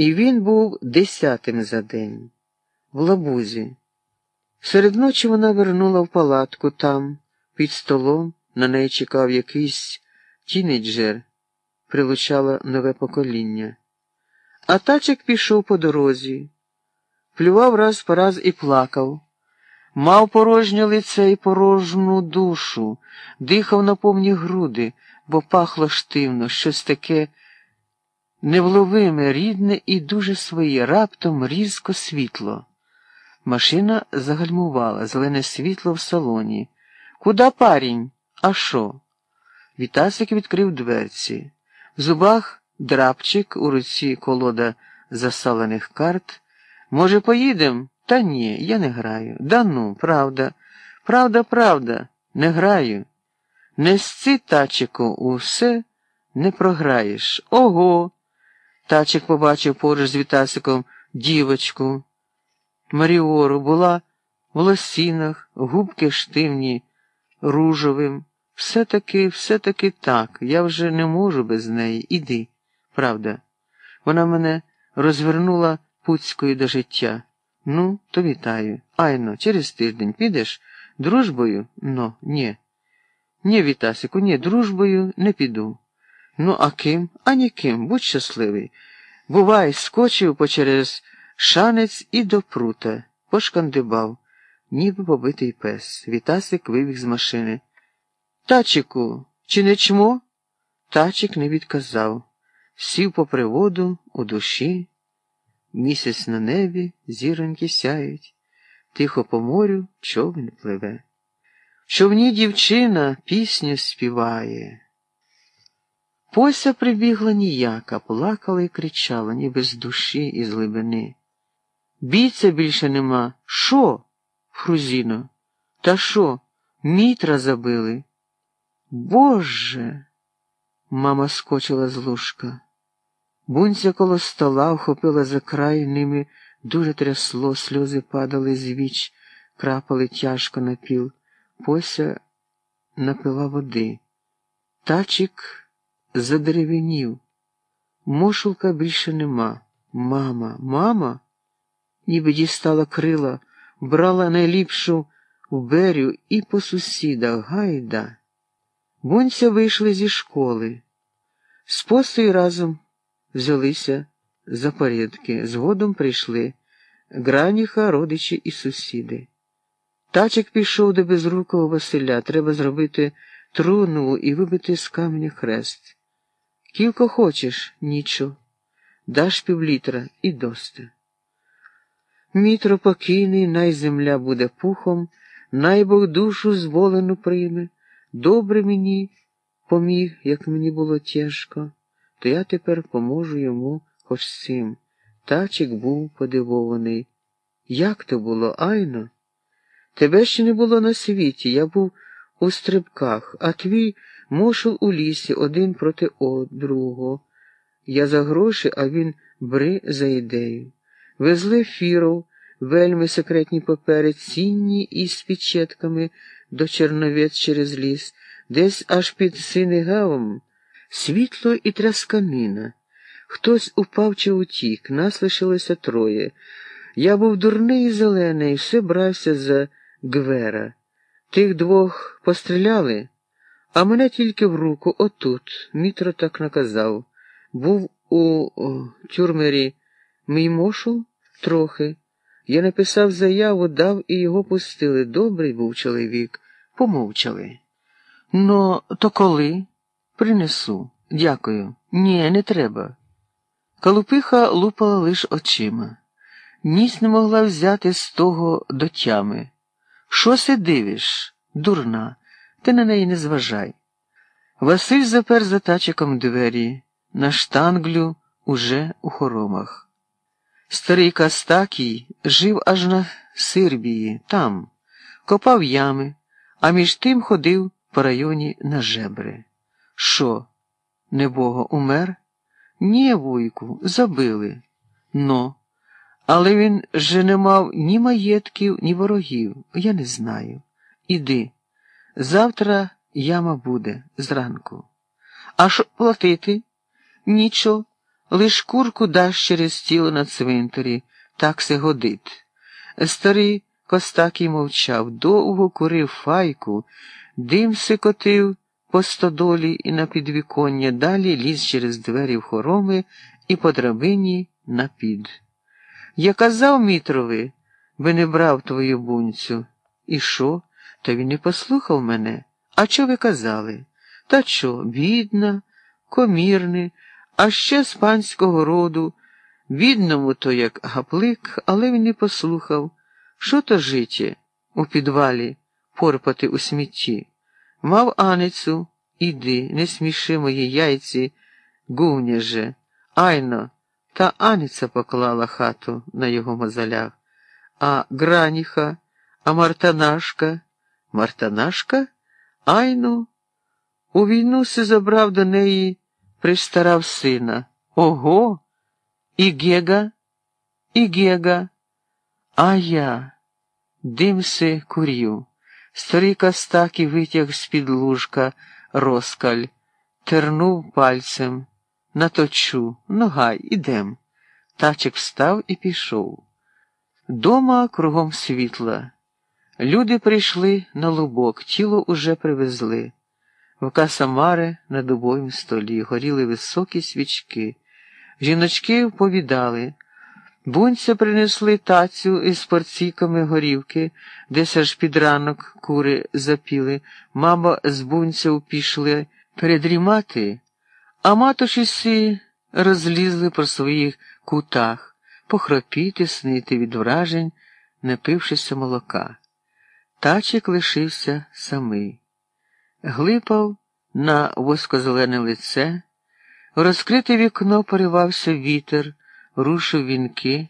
І він був десятим за день, в лабузі. Серед ночі вона вернула в палатку там, під столом, на неї чекав якийсь тінейджер, прилучала нове покоління. А тачик пішов по дорозі, плював раз по раз і плакав. Мав порожнє лице і порожну душу, дихав на повні груди, бо пахло штивно, щось таке невловиме, рідне і дуже своє, раптом різко світло. Машина загальмувала, зелене світло в салоні. Куда парінь? А що? Вітасик відкрив дверці. В зубах драпчик, у руці колода засалених карт. Може, поїдем? Та ні, я не граю. Да ну, правда, правда, правда, не граю. Не сці, тачику, усе не програєш. Ого. Тачик побачив поруч з Вітасиком дівочку. Маріору була в лосінах, губки штивні, ружовим. Все-таки, все-таки так, я вже не можу без неї. Іди, правда. Вона мене розвернула пуцькою до життя. Ну, то вітаю. Айно, через тиждень підеш дружбою? Ну, ні. Ні, Вітасику, ні, дружбою не піду. Ну, а ким? А ніким, будь щасливий. Бувай, скочив почерез шанець і до прута, пошкандибав, ніби побитий пес. Вітасик вибіг з машини. Тачику, чи не чмо? Тачик не відказав. Сів по приводу у душі. Місяць на небі, зіроньки сяють, тихо по морю човен пливе. Човні дівчина пісню співає. Пося прибігла ніяка, плакала і кричала, ніби з душі і з глибини. Бійця більше нема. Що? Фрузіно? Та що? Мітра забили? Боже. Мама скочила з ложка. Бунця коло стола вхопила за край, ними дуже трясло, сльози падали з віч, крапали тяжко на піл. Пося напила води. Тачик задеревенів. Мошулка більше нема. Мама, мама, ніби дістала крила, брала найліпшу берю і по сусідах гайда. Бунця вийшли зі школи. З постою разом взялися за порядки. Згодом прийшли граніха, родичі і сусіди. Тачик пішов до безрукого Василя. Треба зробити труну і вибити з каменя хрест. Кілько хочеш, нічо, даш півлітра і досте. Мітро покійний, най земля буде пухом, най Бог душу зволену прийме, добре мені поміг, як мені було тяжко, то я тепер поможу йому хоч цим. Тачик був подивований. Як то було, Айно? Тебе ще не було на світі, я був у стрибках, а твій мошел у лісі один проти другого. Я за гроші, а він бри за ідею. Везли фіров, вельми секретні папери, цінні із печетками до Черновець через ліс, десь аж під Синегавом, світло і трясканина. Хтось упав чи утік, нас лишилося троє. Я був дурний і зелений, все брався за Гвера. Тих двох постріляли, а мене тільки в руку отут. Мітро так наказав. Був у о, тюрмері мій мошул трохи. Я написав заяву, дав і його пустили. Добрий був чоловік. Помовчали. Ну, то коли? Принесу. Дякую. Ні, не треба. Калупиха лупала лиш очима. Ніс не могла взяти з того до тями. Що си дивиш, дурна, ти на неї не зважай. Василь запер за тачиком двері, на штанглю уже у хоромах. Старий Кастакій жив аж на Сирбії, там, копав ями, а між тим ходив по районі на жебри. Що, небого, умер? Ні, вуйку, забили. Но. Але він же не мав ні маєтків, ні ворогів. Я не знаю. Іди. Завтра яма буде зранку. А що платити? Нічого. Лиш курку даш через тіло на цвинтарі, так се годить. Старий Костакій мовчав, довго курив файку, дим сикотив по стодолі і на підвіконня, далі ліз через двері в хороми і по драбині на під. Я казав Мітрови, би не брав твою бунцю. І що? Та він не послухав мене. А що ви казали? Та що, бідна, комірне, а ще з панського роду, бідному то як гаплик, але він не послухав. Що то життя у підвалі порпати у смітті? Мав Аницю, іди, не сміши мої яйці, гувняже. Айно, та Аниця поклала хату на його мозолях. А Граніха, а Мартанашка? Мартанашка? Айну. У війну си забрав до неї, пристарав сина. Ого! І Гега, і Гега. А я дим си курів. Старий Костак і витяг з-під лужка розкаль, тернув пальцем. Наточу, нога, ідем. Тачик встав і пішов. Дома кругом світла. Люди прийшли на лубок, тіло уже привезли. В касамари на дубовім столі горіли високі свічки. Жіночки вповідали. Бунця принесли тацю із порційками горівки, десь аж під ранок кури запіли. Мама з бунця пішли передрімати, а матуші розлізли по своїх кутах, похропіти, снити від вражень, напившися молока. Тачик лишився самий. Глипав на воскозелене лице, в розкрите вікно поривався вітер, рушив вінки.